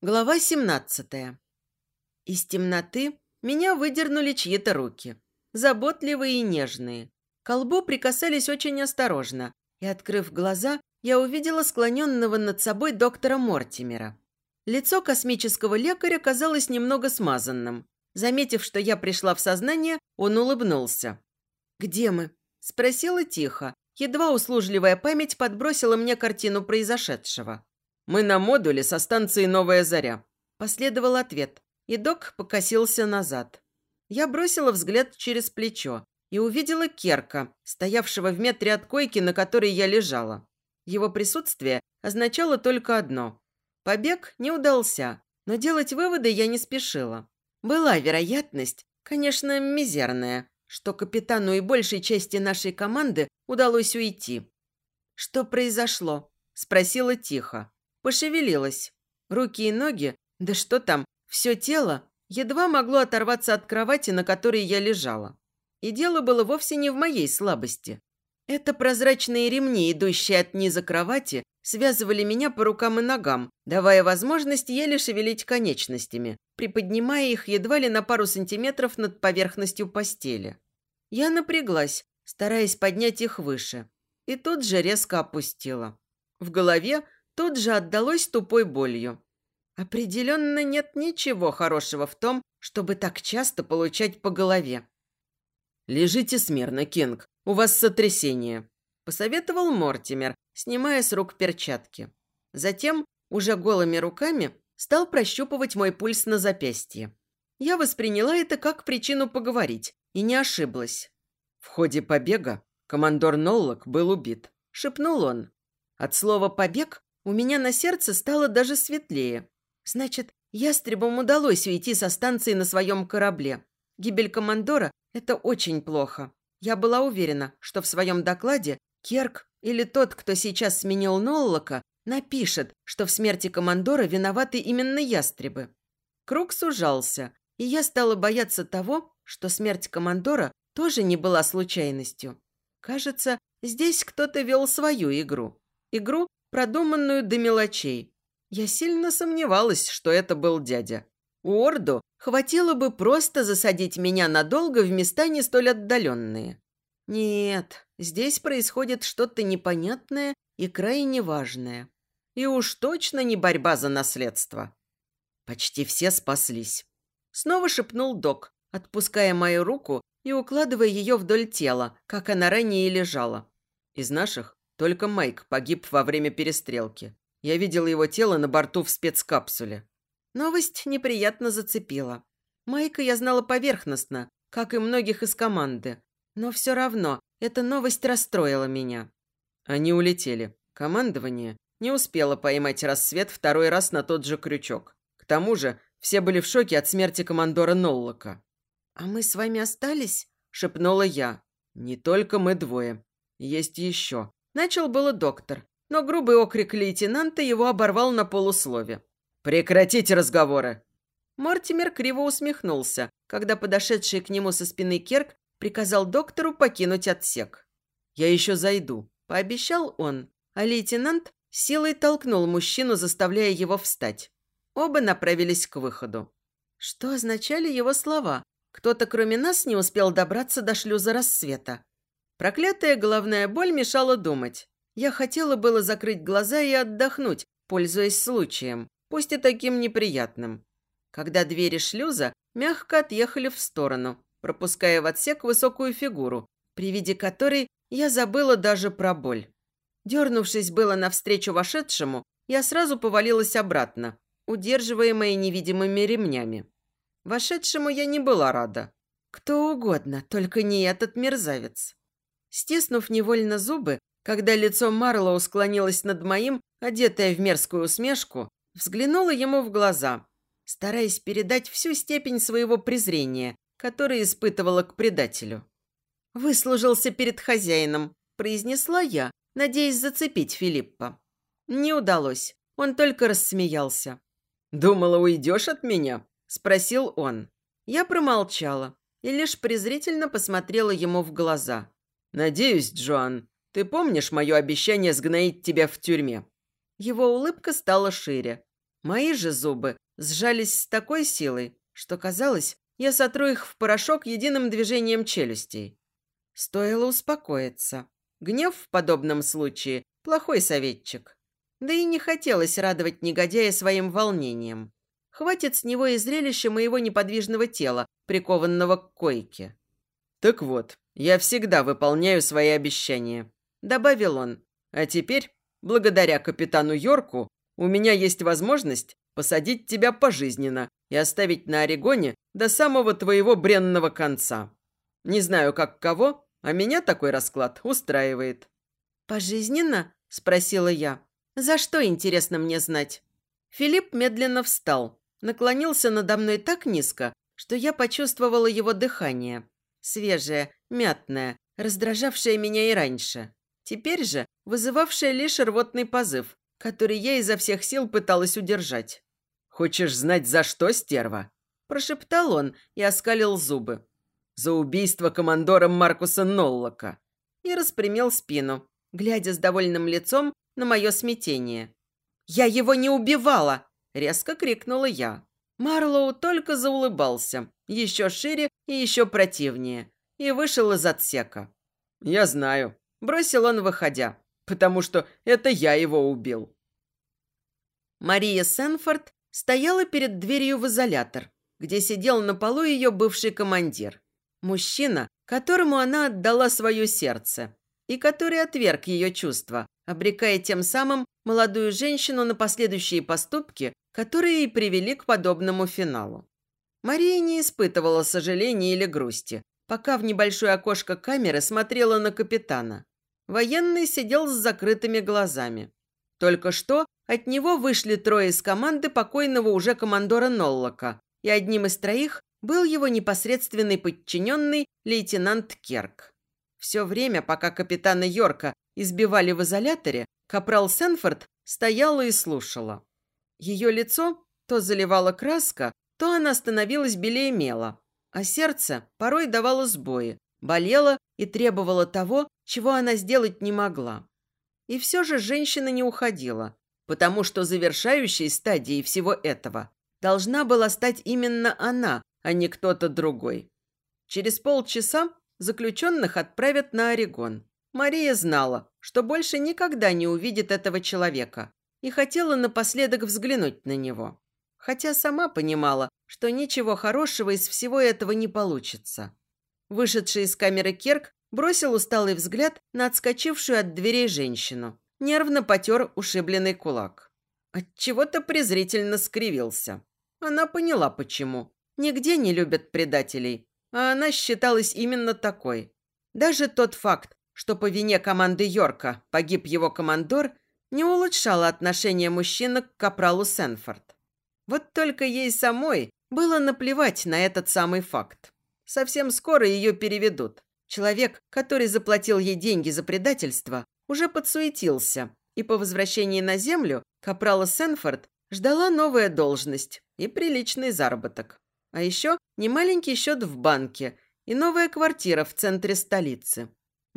Глава 17. Из темноты меня выдернули чьи-то руки. Заботливые и нежные. Колбу прикасались очень осторожно, и, открыв глаза, я увидела склоненного над собой доктора Мортимера. Лицо космического лекаря казалось немного смазанным. Заметив, что я пришла в сознание, он улыбнулся. «Где мы?» – спросила тихо. Едва услужливая память подбросила мне картину произошедшего. «Мы на модуле со станции «Новая заря». Последовал ответ, и док покосился назад. Я бросила взгляд через плечо и увидела Керка, стоявшего в метре от койки, на которой я лежала. Его присутствие означало только одно. Побег не удался, но делать выводы я не спешила. Была вероятность, конечно, мизерная, что капитану и большей части нашей команды удалось уйти. «Что произошло?» – спросила тихо. Пошевелилась. Руки и ноги, да что там, все тело едва могло оторваться от кровати, на которой я лежала. И дело было вовсе не в моей слабости. Это прозрачные ремни, идущие от низа кровати, связывали меня по рукам и ногам, давая возможность еле шевелить конечностями, приподнимая их едва ли на пару сантиметров над поверхностью постели. Я напряглась, стараясь поднять их выше, и тут же резко опустила. В голове тут же отдалось тупой болью. Определенно нет ничего хорошего в том, чтобы так часто получать по голове. «Лежите смирно, Кинг, у вас сотрясение», – посоветовал Мортимер, снимая с рук перчатки. Затем, уже голыми руками, стал прощупывать мой пульс на запястье. Я восприняла это как причину поговорить и не ошиблась. В ходе побега командор Ноллок был убит, шепнул он. От слова «побег» У меня на сердце стало даже светлее. Значит, ястребам удалось уйти со станции на своем корабле. Гибель командора – это очень плохо. Я была уверена, что в своем докладе Керк или тот, кто сейчас сменил Ноллока, напишет, что в смерти командора виноваты именно ястребы. Круг сужался, и я стала бояться того, что смерть командора тоже не была случайностью. Кажется, здесь кто-то вел свою игру. Игру, продуманную до мелочей. Я сильно сомневалась, что это был дядя. Уорду хватило бы просто засадить меня надолго в места не столь отдаленные. Нет, здесь происходит что-то непонятное и крайне важное. И уж точно не борьба за наследство. Почти все спаслись. Снова шепнул док, отпуская мою руку и укладывая ее вдоль тела, как она ранее лежала. Из наших только Майк погиб во время перестрелки. Я видел его тело на борту в спецкапсуле. Новость неприятно зацепила. Майка я знала поверхностно, как и многих из команды. Но все равно эта новость расстроила меня. Они улетели. Командование не успело поймать рассвет второй раз на тот же крючок. К тому же все были в шоке от смерти командора Ноллока. «А мы с вами остались?» – шепнула я. «Не только мы двое. Есть еще. Начал было доктор, но грубый окрик лейтенанта его оборвал на полуслове. «Прекратите разговоры!» Мортимер криво усмехнулся, когда подошедший к нему со спины Керк приказал доктору покинуть отсек. «Я еще зайду», – пообещал он, а лейтенант силой толкнул мужчину, заставляя его встать. Оба направились к выходу. Что означали его слова? Кто-то, кроме нас, не успел добраться до шлюза рассвета. Проклятая головная боль мешала думать. Я хотела было закрыть глаза и отдохнуть, пользуясь случаем, пусть и таким неприятным. Когда двери шлюза мягко отъехали в сторону, пропуская в отсек высокую фигуру, при виде которой я забыла даже про боль. Дернувшись было навстречу вошедшему, я сразу повалилась обратно, удерживаемая невидимыми ремнями. Вошедшему я не была рада. Кто угодно, только не этот мерзавец. Стиснув невольно зубы, когда лицо Марлоу склонилось над моим, одетое в мерзкую усмешку, взглянула ему в глаза, стараясь передать всю степень своего презрения, которое испытывала к предателю. «Выслужился перед хозяином», – произнесла я, надеясь зацепить Филиппа. Не удалось, он только рассмеялся. «Думала, уйдешь от меня?» – спросил он. Я промолчала и лишь презрительно посмотрела ему в глаза. «Надеюсь, Джоан, ты помнишь мое обещание сгноить тебя в тюрьме?» Его улыбка стала шире. Мои же зубы сжались с такой силой, что казалось, я сотру их в порошок единым движением челюстей. Стоило успокоиться. Гнев в подобном случае – плохой советчик. Да и не хотелось радовать негодяя своим волнением. Хватит с него и зрелища моего неподвижного тела, прикованного к койке. «Так вот, я всегда выполняю свои обещания», – добавил он. «А теперь, благодаря капитану Йорку, у меня есть возможность посадить тебя пожизненно и оставить на Орегоне до самого твоего бренного конца. Не знаю, как кого, а меня такой расклад устраивает». «Пожизненно?» – спросила я. «За что, интересно мне знать?» Филипп медленно встал, наклонился надо мной так низко, что я почувствовала его дыхание. Свежее, мятное, раздражавшее меня и раньше. Теперь же вызывавшее лишь рвотный позыв, который я изо всех сил пыталась удержать. «Хочешь знать, за что, стерва?» Прошептал он и оскалил зубы. «За убийство командора Маркуса Ноллока». И распрямил спину, глядя с довольным лицом на мое смятение. «Я его не убивала!» – резко крикнула я. Марлоу только заулыбался, еще шире и еще противнее, и вышел из отсека. «Я знаю», – бросил он, выходя, «потому что это я его убил». Мария Сенфорд стояла перед дверью в изолятор, где сидел на полу ее бывший командир. Мужчина, которому она отдала свое сердце, и который отверг ее чувства, обрекая тем самым молодую женщину на последующие поступки, которые и привели к подобному финалу. Мария не испытывала сожаления или грусти, пока в небольшое окошко камеры смотрела на капитана. Военный сидел с закрытыми глазами. Только что от него вышли трое из команды покойного уже командора Ноллока, и одним из троих был его непосредственный подчиненный лейтенант Керк. Все время, пока капитана Йорка избивали в изоляторе, капрал Сенфорд стояла и слушала. Ее лицо то заливала краска, то она становилась белее мела, а сердце порой давало сбои, болело и требовало того, чего она сделать не могла. И все же женщина не уходила, потому что завершающей стадией всего этого должна была стать именно она, а не кто-то другой. Через полчаса заключенных отправят на Орегон. Мария знала, что больше никогда не увидит этого человека и хотела напоследок взглянуть на него. Хотя сама понимала, что ничего хорошего из всего этого не получится. Вышедший из камеры Керк бросил усталый взгляд на отскочившую от дверей женщину. Нервно потер ушибленный кулак. Отчего-то презрительно скривился. Она поняла, почему. Нигде не любят предателей, а она считалась именно такой. Даже тот факт, что по вине команды Йорка погиб его командор, не улучшало отношение мужчины к капралу Сенфорд. Вот только ей самой было наплевать на этот самый факт. Совсем скоро ее переведут. Человек, который заплатил ей деньги за предательство, уже подсуетился, и по возвращении на землю капрала Сенфорд ждала новая должность и приличный заработок. А еще немаленький счет в банке и новая квартира в центре столицы.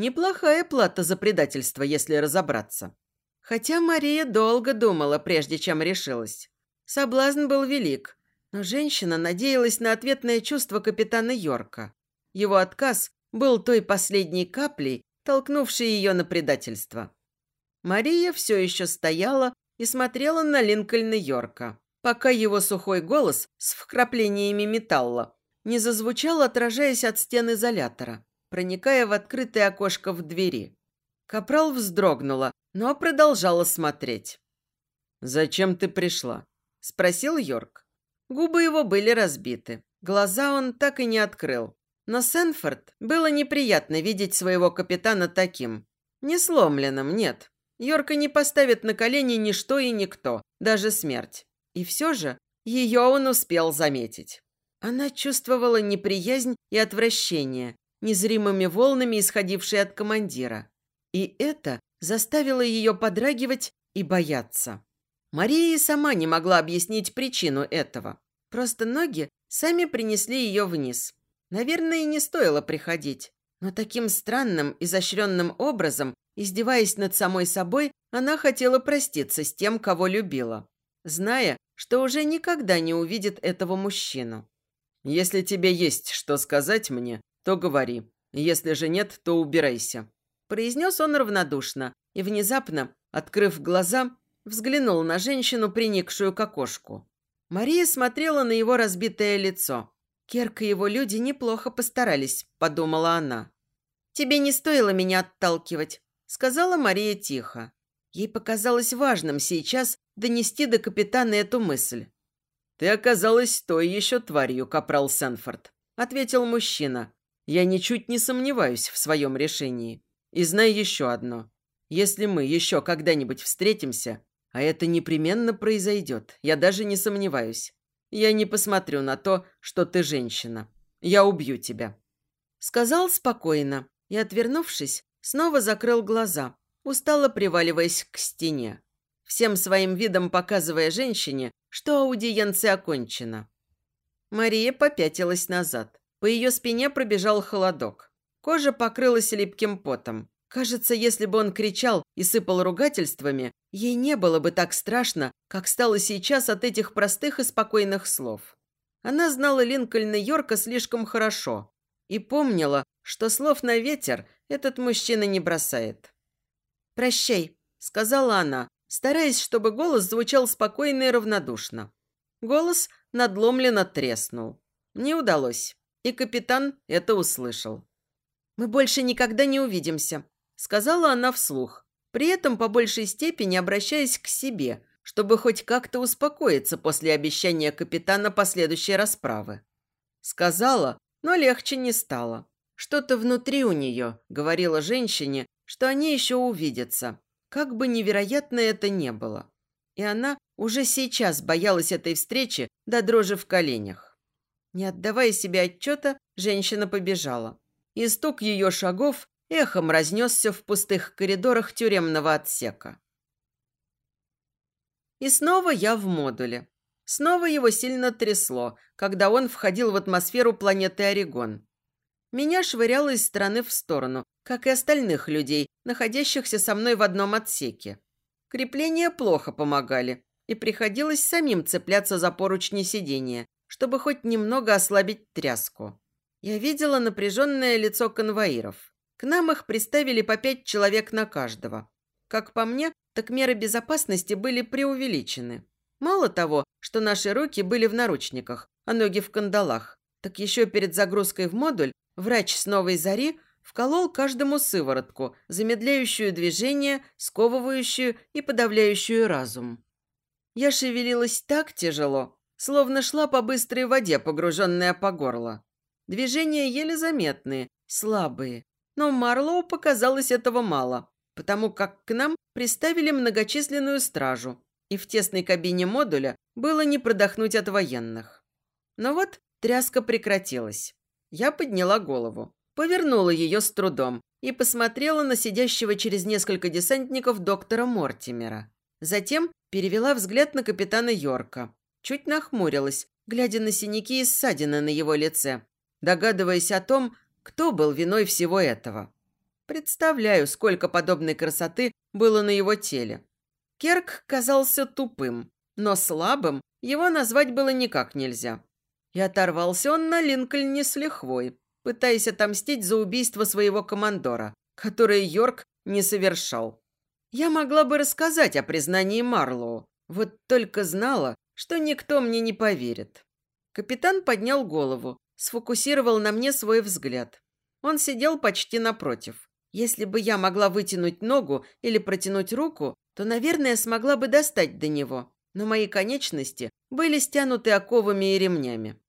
Неплохая плата за предательство, если разобраться. Хотя Мария долго думала, прежде чем решилась. Соблазн был велик, но женщина надеялась на ответное чувство капитана Йорка. Его отказ был той последней каплей, толкнувшей ее на предательство. Мария все еще стояла и смотрела на Линкольна Йорка, пока его сухой голос с вкраплениями металла не зазвучал, отражаясь от стен изолятора проникая в открытое окошко в двери. Капрал вздрогнула, но продолжала смотреть. «Зачем ты пришла?» – спросил Йорк. Губы его были разбиты. Глаза он так и не открыл. Но Сенфорд было неприятно видеть своего капитана таким. Не сломленным, нет. Йорка не поставит на колени ничто и никто, даже смерть. И все же ее он успел заметить. Она чувствовала неприязнь и отвращение, незримыми волнами, исходившие от командира. И это заставило ее подрагивать и бояться. Мария и сама не могла объяснить причину этого. Просто ноги сами принесли ее вниз. Наверное, и не стоило приходить. Но таким странным, изощренным образом, издеваясь над самой собой, она хотела проститься с тем, кого любила. Зная, что уже никогда не увидит этого мужчину. «Если тебе есть что сказать мне, то говори. Если же нет, то убирайся», – произнес он равнодушно и внезапно, открыв глаза, взглянул на женщину, приникшую к окошку. Мария смотрела на его разбитое лицо. «Керк и его люди неплохо постарались», – подумала она. «Тебе не стоило меня отталкивать», – сказала Мария тихо. Ей показалось важным сейчас донести до капитана эту мысль. «Ты оказалась той еще тварью, капрал Сенфорд», – ответил мужчина. «Я ничуть не сомневаюсь в своем решении. И знай еще одно. Если мы еще когда-нибудь встретимся, а это непременно произойдет, я даже не сомневаюсь, я не посмотрю на то, что ты женщина. Я убью тебя». Сказал спокойно и, отвернувшись, снова закрыл глаза, устало приваливаясь к стене, всем своим видом показывая женщине, что аудиенция окончена. Мария попятилась назад. По ее спине пробежал холодок. Кожа покрылась липким потом. Кажется, если бы он кричал и сыпал ругательствами, ей не было бы так страшно, как стало сейчас от этих простых и спокойных слов. Она знала Линкольна Йорка слишком хорошо и помнила, что слов на ветер этот мужчина не бросает. «Прощай», – сказала она, стараясь, чтобы голос звучал спокойно и равнодушно. Голос надломленно треснул. Не удалось, и капитан это услышал. «Мы больше никогда не увидимся», – сказала она вслух, при этом по большей степени обращаясь к себе, чтобы хоть как-то успокоиться после обещания капитана последующей расправы. Сказала, но легче не стало. Что-то внутри у нее говорило женщине, что они еще увидятся, как бы невероятно это не было. И она уже сейчас боялась этой встречи до дрожи в коленях. Не отдавая себе отчета, женщина побежала. И стук ее шагов эхом разнесся в пустых коридорах тюремного отсека. И снова я в модуле. Снова его сильно трясло, когда он входил в атмосферу планеты Орегон. Меня швыряло из стороны в сторону, как и остальных людей, находящихся со мной в одном отсеке. Крепления плохо помогали, и приходилось самим цепляться за поручни сидения, чтобы хоть немного ослабить тряску. Я видела напряженное лицо конвоиров. К нам их приставили по пять человек на каждого. Как по мне, так меры безопасности были преувеличены. Мало того, что наши руки были в наручниках, а ноги в кандалах, так еще перед загрузкой в модуль врач с новой зари вколол каждому сыворотку, замедляющую движение, сковывающую и подавляющую разум. Я шевелилась так тяжело, словно шла по быстрой воде, погруженная по горло. Движения еле заметные, слабые. Но Марлоу показалось этого мало, потому как к нам приставили многочисленную стражу, и в тесной кабине модуля было не продохнуть от военных. Но вот тряска прекратилась. Я подняла голову, повернула ее с трудом и посмотрела на сидящего через несколько десантников доктора Мортимера. Затем перевела взгляд на капитана Йорка. Чуть нахмурилась, глядя на синяки и ссадины на его лице, догадываясь о том, кто был виной всего этого. Представляю, сколько подобной красоты было на его теле. Керк казался тупым, но слабым его назвать было никак нельзя. И оторвался он на Линкольне с лихвой, пытаясь отомстить за убийство своего командора, которое Йорк не совершал. Я могла бы рассказать о признании Марлоу, вот только знала, что никто мне не поверит. Капитан поднял голову, сфокусировал на мне свой взгляд. Он сидел почти напротив. Если бы я могла вытянуть ногу или протянуть руку, то, наверное, смогла бы достать до него но мои конечности были стянуты оковами и ремнями.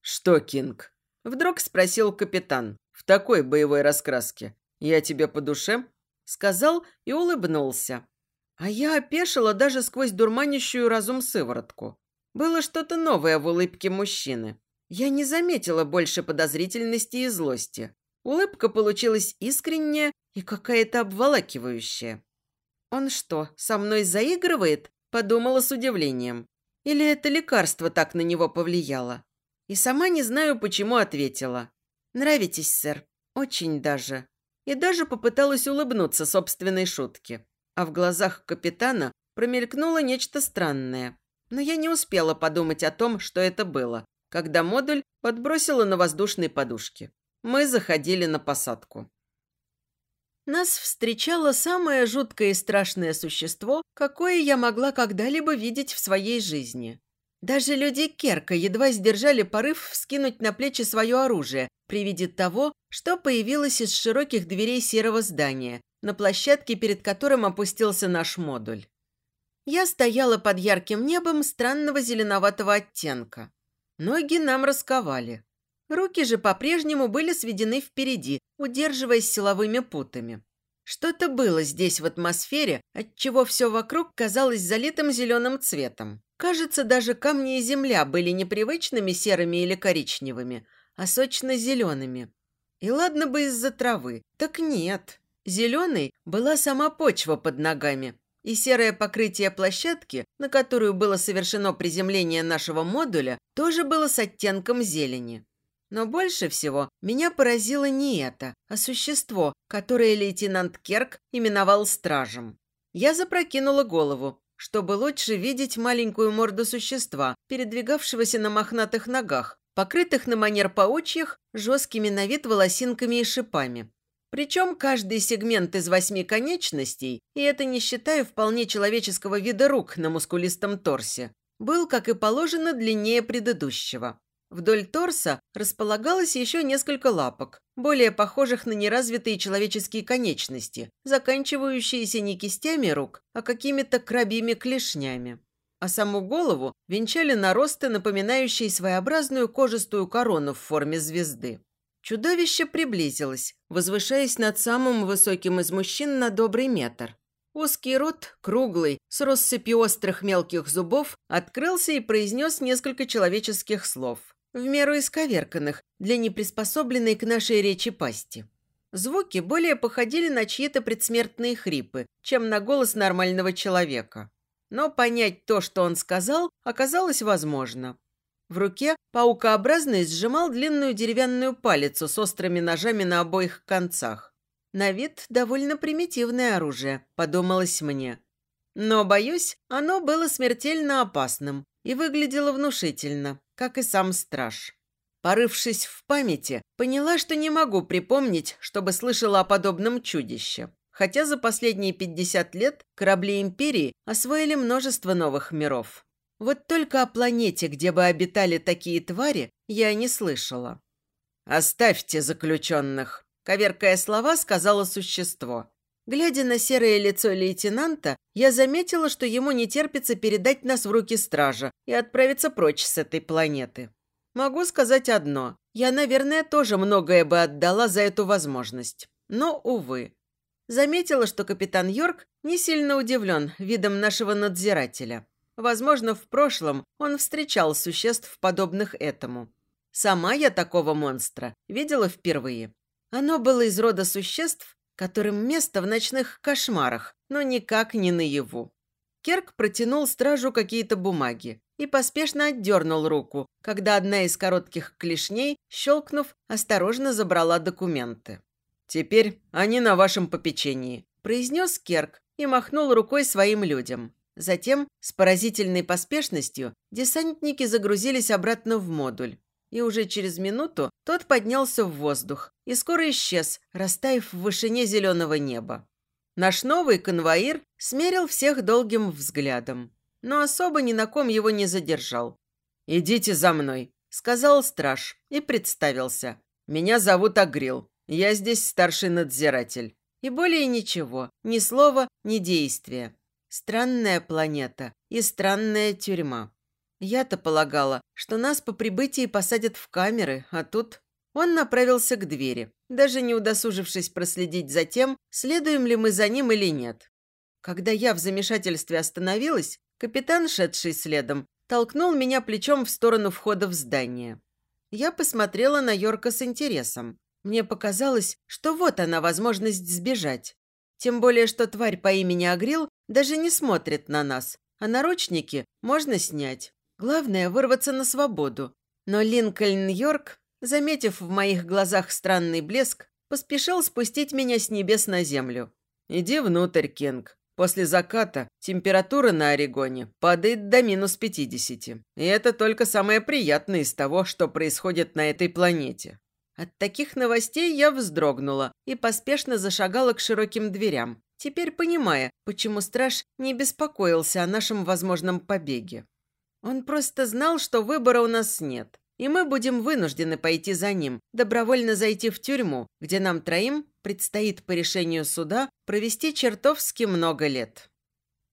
«Что, Кинг?» – вдруг спросил капитан. «В такой боевой раскраске. Я тебе по душе?» – сказал и улыбнулся. А я опешила даже сквозь дурманящую разум сыворотку. Было что-то новое в улыбке мужчины. Я не заметила больше подозрительности и злости. Улыбка получилась искренняя и какая-то обволакивающая. «Он что, со мной заигрывает?» Подумала с удивлением. Или это лекарство так на него повлияло? И сама не знаю, почему ответила. «Нравитесь, сэр. Очень даже». И даже попыталась улыбнуться собственной шутке. А в глазах капитана промелькнуло нечто странное. Но я не успела подумать о том, что это было, когда модуль подбросила на воздушной подушке. Мы заходили на посадку. Нас встречало самое жуткое и страшное существо, какое я могла когда-либо видеть в своей жизни. Даже люди Керка едва сдержали порыв вскинуть на плечи свое оружие при виде того, что появилось из широких дверей серого здания, на площадке, перед которым опустился наш модуль. Я стояла под ярким небом странного зеленоватого оттенка. Ноги нам расковали. Руки же по-прежнему были сведены впереди, удерживаясь силовыми путами. Что-то было здесь в атмосфере, отчего все вокруг казалось залитым зеленым цветом. Кажется, даже камни и земля были непривычными серыми или коричневыми, а сочно-зелеными. И ладно бы из-за травы, так нет. Зеленой была сама почва под ногами, и серое покрытие площадки, на которую было совершено приземление нашего модуля, тоже было с оттенком зелени. Но больше всего меня поразило не это, а существо, которое лейтенант Керк именовал стражем. Я запрокинула голову, чтобы лучше видеть маленькую морду существа, передвигавшегося на мохнатых ногах, покрытых на манер паучьих жесткими на вид волосинками и шипами. Причем каждый сегмент из восьми конечностей, и это не считая вполне человеческого вида рук на мускулистом торсе, был, как и положено, длиннее предыдущего. Вдоль торса располагалось еще несколько лапок, более похожих на неразвитые человеческие конечности, заканчивающиеся не кистями рук, а какими-то крабьими клешнями. А саму голову венчали наросты, напоминающие своеобразную кожистую корону в форме звезды. Чудовище приблизилось, возвышаясь над самым высоким из мужчин на добрый метр. Узкий рот, круглый, с россыпью острых мелких зубов, открылся и произнес несколько человеческих слов, в меру исковерканных, для неприспособленной к нашей речи пасти. Звуки более походили на чьи-то предсмертные хрипы, чем на голос нормального человека. Но понять то, что он сказал, оказалось возможно. В руке паукообразный сжимал длинную деревянную палицу с острыми ножами на обоих концах. На вид довольно примитивное оружие, подумалось мне. Но, боюсь, оно было смертельно опасным и выглядело внушительно, как и сам страж. Порывшись в памяти, поняла, что не могу припомнить, чтобы слышала о подобном чудище. Хотя за последние 50 лет корабли Империи освоили множество новых миров. Вот только о планете, где бы обитали такие твари, я не слышала. «Оставьте заключенных», – коверкая слова, сказала существо. Глядя на серое лицо лейтенанта, я заметила, что ему не терпится передать нас в руки стража и отправиться прочь с этой планеты. Могу сказать одно. Я, наверное, тоже многое бы отдала за эту возможность. Но, увы. Заметила, что капитан Йорк не сильно удивлен видом нашего надзирателя. Возможно, в прошлом он встречал существ, подобных этому. Сама я такого монстра видела впервые. Оно было из рода существ, которым место в ночных кошмарах, но никак не наяву. Керк протянул стражу какие-то бумаги и поспешно отдернул руку, когда одна из коротких клешней, щелкнув, осторожно забрала документы. «Теперь они на вашем попечении», – произнес Керк и махнул рукой своим людям. Затем, с поразительной поспешностью, десантники загрузились обратно в модуль. И уже через минуту тот поднялся в воздух и скоро исчез, растаяв в вышине зеленого неба. Наш новый конвоир смерил всех долгим взглядом, но особо ни на ком его не задержал. «Идите за мной», – сказал страж и представился. «Меня зовут Агрил. Я здесь старший надзиратель». И более ничего, ни слова, ни действия. Странная планета и странная тюрьма. Я-то полагала, что нас по прибытии посадят в камеры, а тут... Он направился к двери, даже не удосужившись проследить за тем, следуем ли мы за ним или нет. Когда я в замешательстве остановилась, капитан, шедший следом, толкнул меня плечом в сторону входа в здание. Я посмотрела на Йорка с интересом. Мне показалось, что вот она возможность сбежать. Тем более, что тварь по имени Агрил даже не смотрит на нас, а наручники можно снять. Главное – вырваться на свободу. Но Линкольн Йорк, заметив в моих глазах странный блеск, поспешил спустить меня с небес на землю. «Иди внутрь, Кинг. После заката температура на Орегоне падает до минус 50. И это только самое приятное из того, что происходит на этой планете. От таких новостей я вздрогнула и поспешно зашагала к широким дверям, теперь понимая, почему страж не беспокоился о нашем возможном побеге. Он просто знал, что выбора у нас нет, и мы будем вынуждены пойти за ним, добровольно зайти в тюрьму, где нам троим предстоит по решению суда провести чертовски много лет.